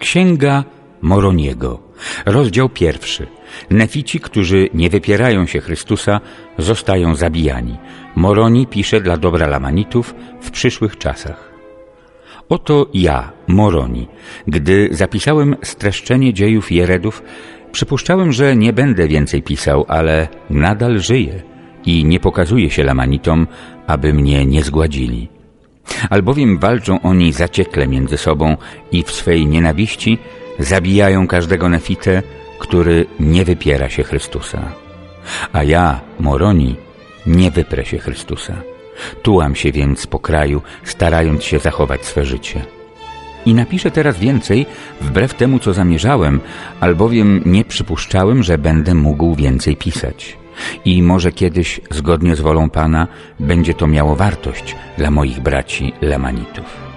Księga Moroniego, rozdział pierwszy. Nefici, którzy nie wypierają się Chrystusa, zostają zabijani. Moroni pisze dla dobra Lamanitów w przyszłych czasach. Oto ja, Moroni, gdy zapisałem streszczenie dziejów Jeredów, przypuszczałem, że nie będę więcej pisał, ale nadal żyję i nie pokazuję się Lamanitom, aby mnie nie zgładzili. Albowiem walczą oni zaciekle między sobą i w swej nienawiści zabijają każdego nefitę, który nie wypiera się Chrystusa. A ja, Moroni, nie wyprę się Chrystusa. Tułam się więc po kraju, starając się zachować swe życie. I napiszę teraz więcej, wbrew temu, co zamierzałem, albowiem nie przypuszczałem, że będę mógł więcej pisać. I może kiedyś, zgodnie z wolą Pana, będzie to miało wartość dla moich braci Lemanitów.